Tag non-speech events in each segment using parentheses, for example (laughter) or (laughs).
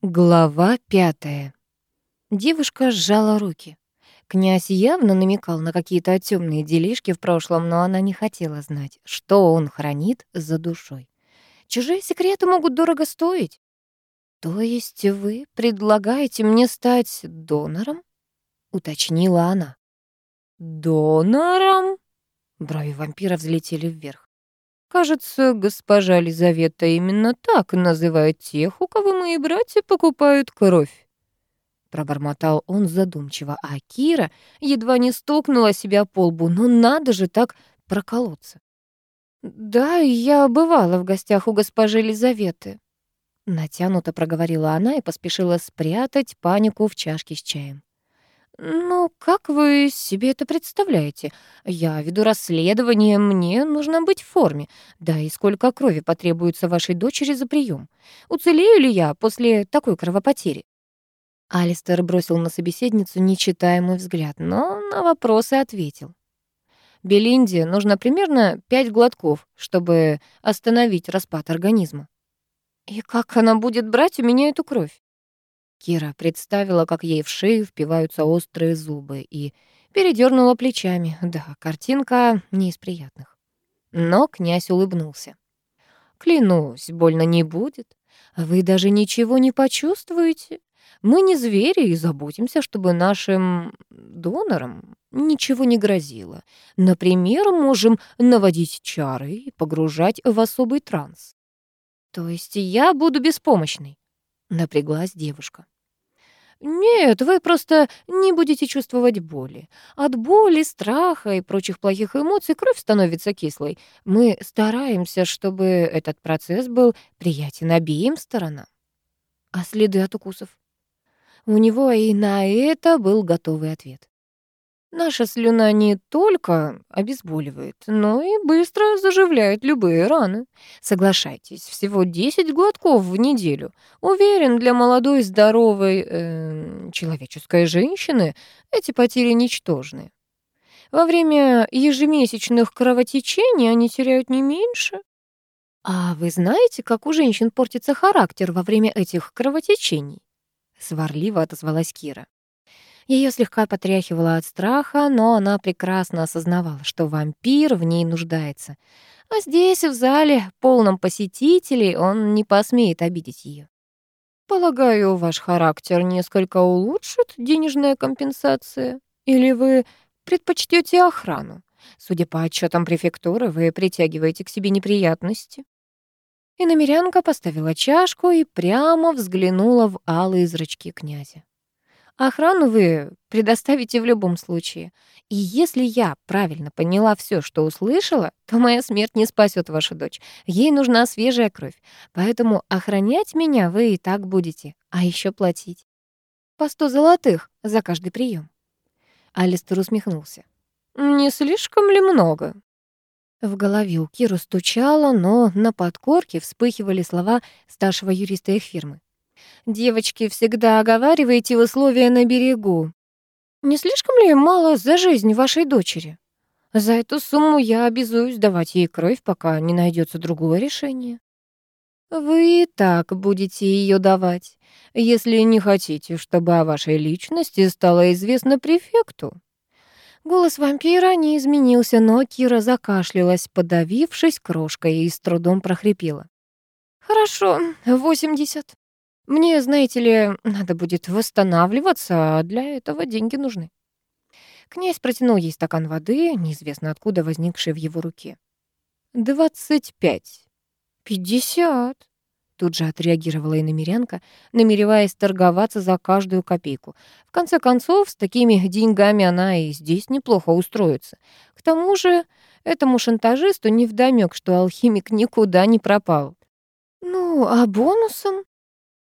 Глава пятая. Девушка сжала руки. Князь явно намекал на какие-то темные делишки в прошлом, но она не хотела знать, что он хранит за душой. Чужие секреты могут дорого стоить. То есть вы предлагаете мне стать донором? уточнила она. Донором? Брови вампира взлетели вверх. Кажется, госпожа Лизавета именно так называет тех, у кого мои братья покупают кровь. Пробормотал он задумчиво, а Кира едва не стукнула себя по лбу. Ну надо же так проколоться. «Да, я бывала в гостях у госпожи Лизаветы», — натянуто проговорила она и поспешила спрятать панику в чашке с чаем. «Ну, как вы себе это представляете? Я веду расследование, мне нужно быть в форме. Да и сколько крови потребуется вашей дочери за прием? Уцелею ли я после такой кровопотери?» Алистер бросил на собеседницу нечитаемый взгляд, но на вопросы ответил. Белинде нужно примерно пять глотков, чтобы остановить распад организма. «И как она будет брать у меня эту кровь?» Кира представила, как ей в шею впиваются острые зубы, и передернула плечами. Да, картинка не из приятных. Но князь улыбнулся. «Клянусь, больно не будет. Вы даже ничего не почувствуете. Мы не звери и заботимся, чтобы нашим донорам ничего не грозило. Например, можем наводить чары и погружать в особый транс. То есть я буду беспомощной?» Напряглась девушка. «Нет, вы просто не будете чувствовать боли. От боли, страха и прочих плохих эмоций кровь становится кислой. Мы стараемся, чтобы этот процесс был приятен обеим сторонам. А следы от укусов? У него и на это был готовый ответ. Наша слюна не только обезболивает, но и быстро заживляет любые раны. Соглашайтесь, всего 10 глотков в неделю. Уверен, для молодой, здоровой э, человеческой женщины эти потери ничтожны. Во время ежемесячных кровотечений они теряют не меньше. А вы знаете, как у женщин портится характер во время этих кровотечений? Сварливо отозвалась Кира. Ее слегка потряхивало от страха, но она прекрасно осознавала, что вампир в ней нуждается. А здесь, в зале, полном посетителей, он не посмеет обидеть ее. «Полагаю, ваш характер несколько улучшит денежная компенсация? Или вы предпочтете охрану? Судя по отчетам префектуры, вы притягиваете к себе неприятности». И намерянка поставила чашку и прямо взглянула в алые зрачки князя. Охрану вы предоставите в любом случае. И если я правильно поняла все, что услышала, то моя смерть не спасет вашу дочь. Ей нужна свежая кровь. Поэтому охранять меня вы и так будете, а еще платить. По сто золотых за каждый прием. Алистер усмехнулся. «Не слишком ли много?» В голове у Киру стучало, но на подкорке вспыхивали слова старшего юриста их фирмы. Девочки, всегда оговариваете условия на берегу. Не слишком ли мало за жизнь вашей дочери? За эту сумму я обязуюсь давать ей кровь, пока не найдется другое решение. Вы и так будете ее давать, если не хотите, чтобы о вашей личности стало известно префекту. Голос вампира не изменился, но Кира закашлялась, подавившись крошкой, и с трудом прохрипела. «Хорошо, восемьдесят». Мне, знаете ли, надо будет восстанавливаться, а для этого деньги нужны. Князь протянул ей стакан воды, неизвестно откуда возникший в его руке. «Двадцать пять». «Пятьдесят», — тут же отреагировала и намерянка, намереваясь торговаться за каждую копейку. В конце концов, с такими деньгами она и здесь неплохо устроится. К тому же этому шантажисту невдомёк, что алхимик никуда не пропал. «Ну, а бонусом?»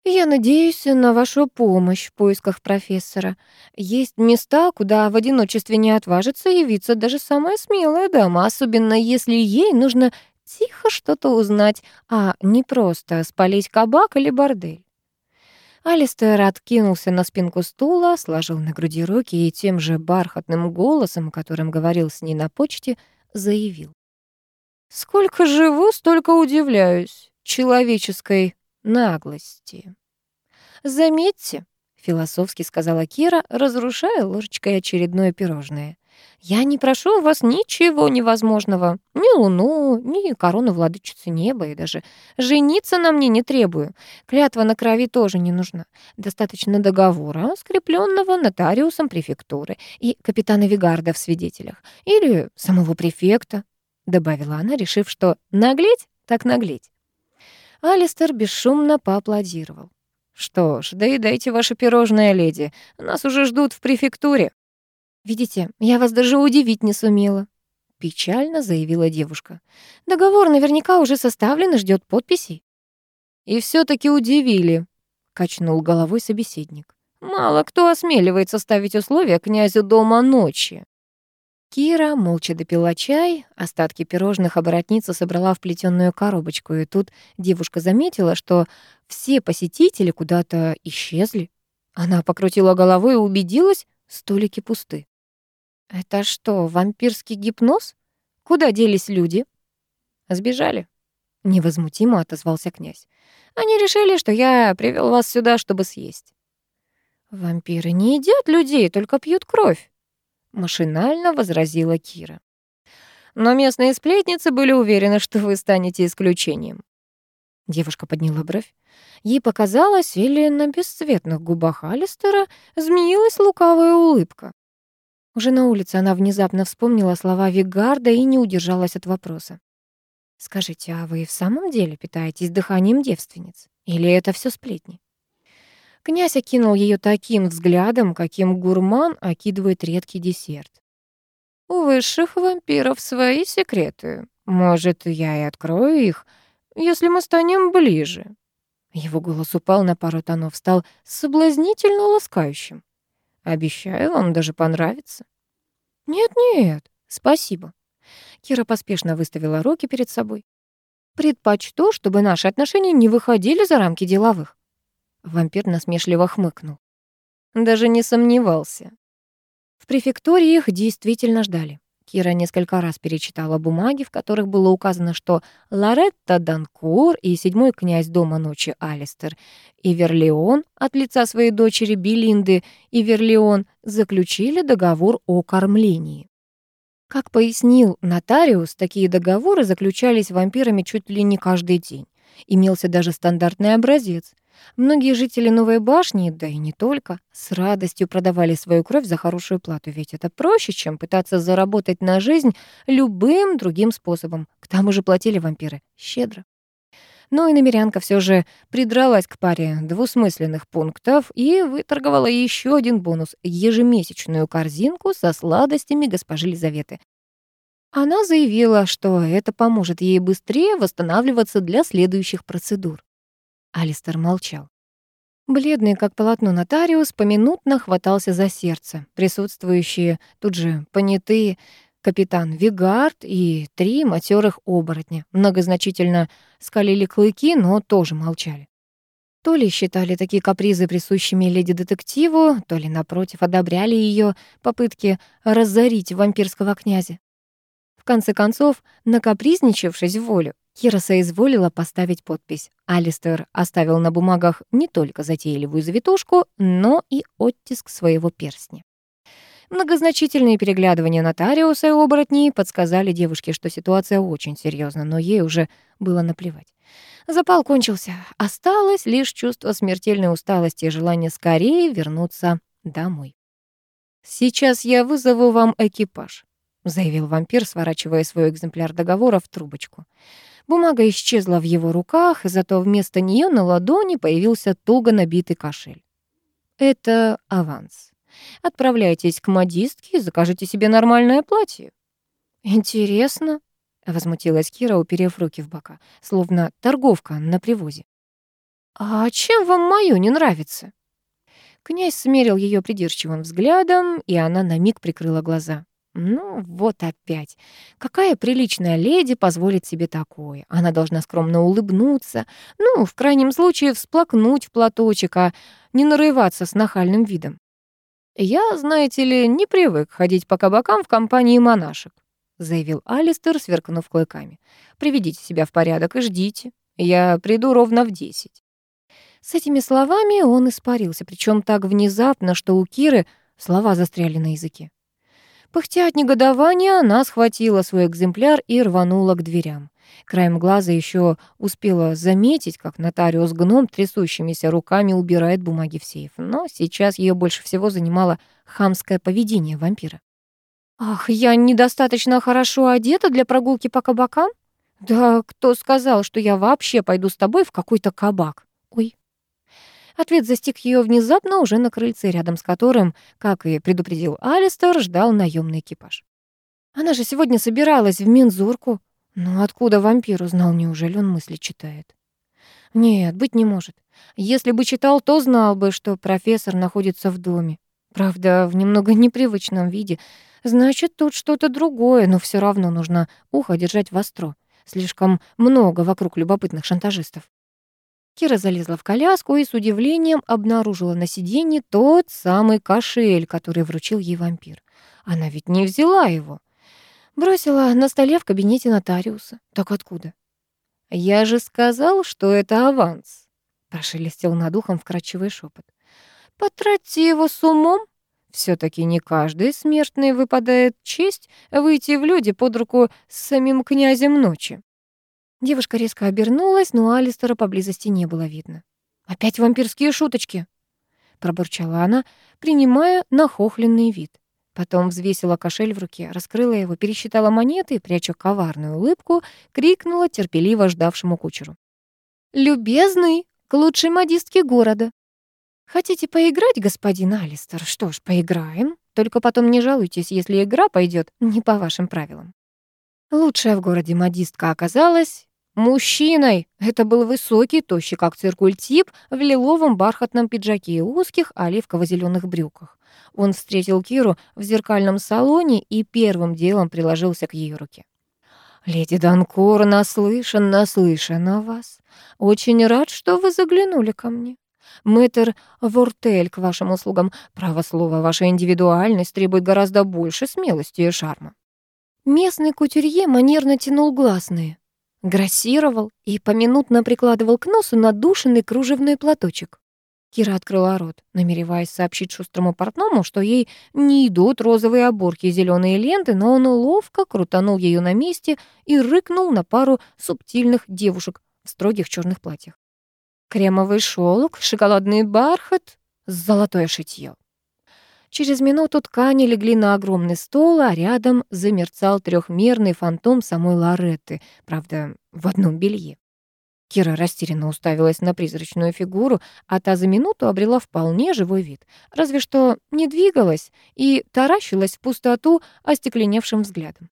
Я надеюсь на вашу помощь в поисках профессора. Есть места, куда в одиночестве не отважится явиться даже самая смелая дама, особенно если ей нужно тихо что-то узнать, а не просто спалить кабак или бордель. Алистер откинулся на спинку стула, сложил на груди руки и тем же бархатным голосом, которым говорил с ней на почте, заявил. «Сколько живу, столько удивляюсь человеческой наглости. Заметьте, философски сказала Кира, разрушая ложечкой очередное пирожное. Я не прошу у вас ничего невозможного. Ни луну, ни корону владычицы неба, и даже жениться на мне не требую. Клятва на крови тоже не нужна. Достаточно договора, скрепленного нотариусом префектуры и капитана Вигарда в свидетелях. Или самого префекта, добавила она, решив, что наглеть так наглеть. Алистер бесшумно поаплодировал. «Что ж, доедайте ваше пирожное, леди. Нас уже ждут в префектуре». «Видите, я вас даже удивить не сумела», — печально заявила девушка. «Договор наверняка уже составлен и ждет подписей». «И все таки удивили», — качнул головой собеседник. «Мало кто осмеливается ставить условия князю дома ночи». Кира молча допила чай, остатки пирожных оборотница собрала в плетёную коробочку, и тут девушка заметила, что все посетители куда-то исчезли. Она покрутила головой и убедилась, столики пусты. «Это что, вампирский гипноз? Куда делись люди?» «Сбежали», — невозмутимо отозвался князь. «Они решили, что я привел вас сюда, чтобы съесть». «Вампиры не едят людей, только пьют кровь», — машинально возразила Кира. «Но местные сплетницы были уверены, что вы станете исключением». Девушка подняла бровь. Ей показалось, или на бесцветных губах Алистера змеилась лукавая улыбка. Уже на улице она внезапно вспомнила слова Вигарда и не удержалась от вопроса. «Скажите, а вы в самом деле питаетесь дыханием девственниц? Или это все сплетни?» Князь окинул ее таким взглядом, каким гурман окидывает редкий десерт. «У высших вампиров свои секреты. Может, я и открою их, если мы станем ближе». Его голос упал на пару тонов, стал соблазнительно ласкающим. Обещаю, вам даже понравится». «Нет-нет, спасибо». Кира поспешно выставила руки перед собой. «Предпочту, чтобы наши отношения не выходили за рамки деловых». Вампир насмешливо хмыкнул. Даже не сомневался. В префектуре их действительно ждали. Кира несколько раз перечитала бумаги, в которых было указано, что Лоретта Данкур и седьмой князь дома ночи Алистер и Верлеон от лица своей дочери Белинды и Верлеон заключили договор о кормлении. Как пояснил нотариус, такие договоры заключались вампирами чуть ли не каждый день. Имелся даже стандартный образец — Многие жители Новой башни, да и не только, с радостью продавали свою кровь за хорошую плату, ведь это проще, чем пытаться заработать на жизнь любым другим способом. К тому же платили вампиры щедро. Но и намерянка все же придралась к паре двусмысленных пунктов и выторговала еще один бонус — ежемесячную корзинку со сладостями госпожи Лизаветы. Она заявила, что это поможет ей быстрее восстанавливаться для следующих процедур. Алистер молчал. Бледный, как полотно нотариус, поминутно хватался за сердце. Присутствующие тут же понятые капитан Вигард и три матерых оборотня многозначительно скалили клыки, но тоже молчали. То ли считали такие капризы присущими леди-детективу, то ли, напротив, одобряли ее попытки разорить вампирского князя. Конце концов, накапризничавшись в волю, Кира соизволила поставить подпись. Алистер оставил на бумагах не только затейливую завитушку, но и оттиск своего перстня. Многозначительные переглядывания нотариуса и оборотней подсказали девушке, что ситуация очень серьезна, но ей уже было наплевать. Запал кончился. Осталось лишь чувство смертельной усталости и желание скорее вернуться домой. «Сейчас я вызову вам экипаж», — заявил вампир, сворачивая свой экземпляр договора в трубочку. Бумага исчезла в его руках, зато вместо нее на ладони появился туго набитый кошель. «Это аванс. Отправляйтесь к модистке и закажите себе нормальное платье». «Интересно», — возмутилась Кира, уперев руки в бока, словно торговка на привозе. «А чем вам моё не нравится?» Князь смерил ее придирчивым взглядом, и она на миг прикрыла глаза. Ну, вот опять. Какая приличная леди позволит себе такое? Она должна скромно улыбнуться, ну, в крайнем случае, всплакнуть в платочек, а не нарываться с нахальным видом. «Я, знаете ли, не привык ходить по кабакам в компании монашек», заявил Алистер, сверкнув клыками. «Приведите себя в порядок и ждите. Я приду ровно в десять». С этими словами он испарился, причем так внезапно, что у Киры слова застряли на языке. Пыхтя от негодования, она схватила свой экземпляр и рванула к дверям. Краем глаза еще успела заметить, как нотариус гном трясущимися руками убирает бумаги в сейф. Но сейчас ее больше всего занимало хамское поведение вампира. «Ах, я недостаточно хорошо одета для прогулки по кабакам? Да кто сказал, что я вообще пойду с тобой в какой-то кабак? Ой». Ответ застиг ее внезапно уже на крыльце, рядом с которым, как и предупредил Алистер, ждал наемный экипаж. Она же сегодня собиралась в мензурку. Ну откуда вампир узнал, неужели он мысли читает? Нет, быть не может. Если бы читал, то знал бы, что профессор находится в доме. Правда, в немного непривычном виде. Значит, тут что-то другое, но все равно нужно ухо держать востро. Слишком много вокруг любопытных шантажистов. Кира залезла в коляску и с удивлением обнаружила на сиденье тот самый кошель, который вручил ей вампир. Она ведь не взяла его. Бросила на столе в кабинете нотариуса. Так откуда? «Я же сказал, что это аванс», — прошелестел над ухом вкрадчивый шепот. «Потратьте его с умом. все таки не каждый смертный выпадает честь выйти в люди под руку с самим князем ночи». Девушка резко обернулась, но Алистера поблизости не было видно. «Опять вампирские шуточки!» — пробурчала она, принимая нахохленный вид. Потом взвесила кошель в руке, раскрыла его, пересчитала монеты и, пряча коварную улыбку, крикнула терпеливо ждавшему кучеру. «Любезный, к лучшей модистке города!» «Хотите поиграть, господин Алистер? Что ж, поиграем. Только потом не жалуйтесь, если игра пойдет не по вашим правилам». Лучшая в городе модистка оказалась мужчиной. Это был высокий, тощий, как циркуль тип, в лиловом бархатном пиджаке и узких оливково зеленых брюках. Он встретил Киру в зеркальном салоне и первым делом приложился к ее руке. «Леди Данкор, наслышан, наслышан о вас. Очень рад, что вы заглянули ко мне. Мэтр Вортель к вашим услугам. Право слово, ваша индивидуальность требует гораздо больше смелости и шарма». Местный кутюрье манерно тянул гласные, грассировал и поминутно прикладывал к носу надушенный кружевной платочек. Кира открыла рот, намереваясь сообщить шустрому портному, что ей не идут розовые оборки и зеленые ленты, но он ловко крутанул ее на месте и рыкнул на пару субтильных девушек в строгих черных платьях. Кремовый шелк, шоколадный бархат, золотое шитье. Через минуту ткани легли на огромный стол, а рядом замерцал трехмерный фантом самой Лоретты, правда, в одном белье. Кира растерянно уставилась на призрачную фигуру, а та за минуту обрела вполне живой вид. Разве что не двигалась и таращилась в пустоту остекленевшим взглядом.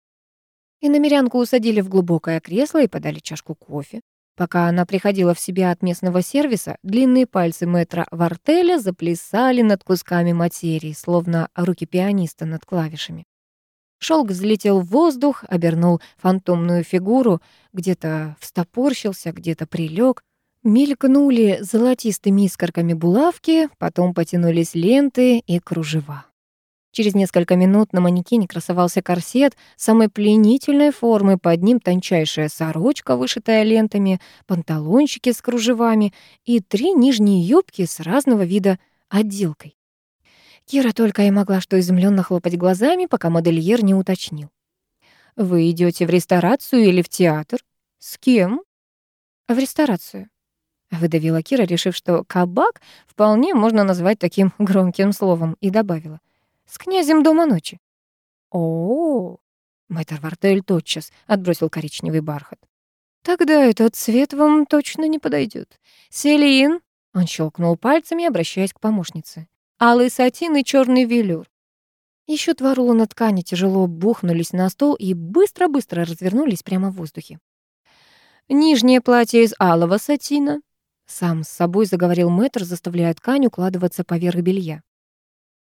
И намерянку усадили в глубокое кресло и подали чашку кофе. Пока она приходила в себя от местного сервиса, длинные пальцы мэтра Вартеля заплясали над кусками материи, словно руки пианиста над клавишами. Шелк взлетел в воздух, обернул фантомную фигуру, где-то встопорщился, где-то прилег. Мелькнули золотистыми искорками булавки, потом потянулись ленты и кружева. Через несколько минут на манекене красовался корсет самой пленительной формы, под ним тончайшая сорочка, вышитая лентами, панталончики с кружевами и три нижние юбки с разного вида отделкой. Кира только и могла что изумленно хлопать глазами, пока модельер не уточнил. «Вы идете в ресторацию или в театр? С кем?» «В ресторацию», — выдавила Кира, решив, что «кабак» вполне можно назвать таким (laughs) громким словом, и добавила. «С князем дома ночи». «О-о-о!» Мэтр Вартель тотчас отбросил коричневый бархат. «Тогда этот цвет вам точно не подойдет. Селин!» Он щелкнул пальцами, обращаясь к помощнице алый сатин и черный велюр. Еще два рулона ткани тяжело бухнулись на стол и быстро-быстро развернулись прямо в воздухе. «Нижнее платье из алого сатина», — сам с собой заговорил мэтр, заставляя ткань укладываться поверх белья.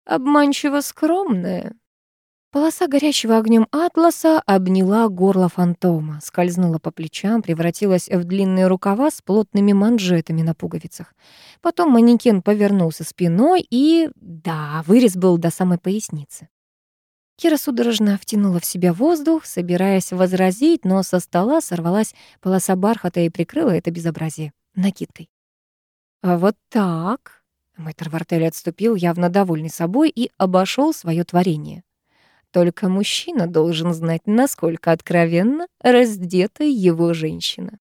«Обманчиво скромное, Полоса горящего огнем атласа обняла горло фантома, скользнула по плечам, превратилась в длинные рукава с плотными манжетами на пуговицах. Потом манекен повернулся спиной, и, да, вырез был до самой поясницы. Кира судорожно втянула в себя воздух, собираясь возразить, но со стола сорвалась полоса бархата и прикрыла это безобразие накидкой. А вот так. Мэтр Вартель отступил, явно довольный собой, и обошел свое творение. Только мужчина должен знать, насколько откровенно раздета его женщина.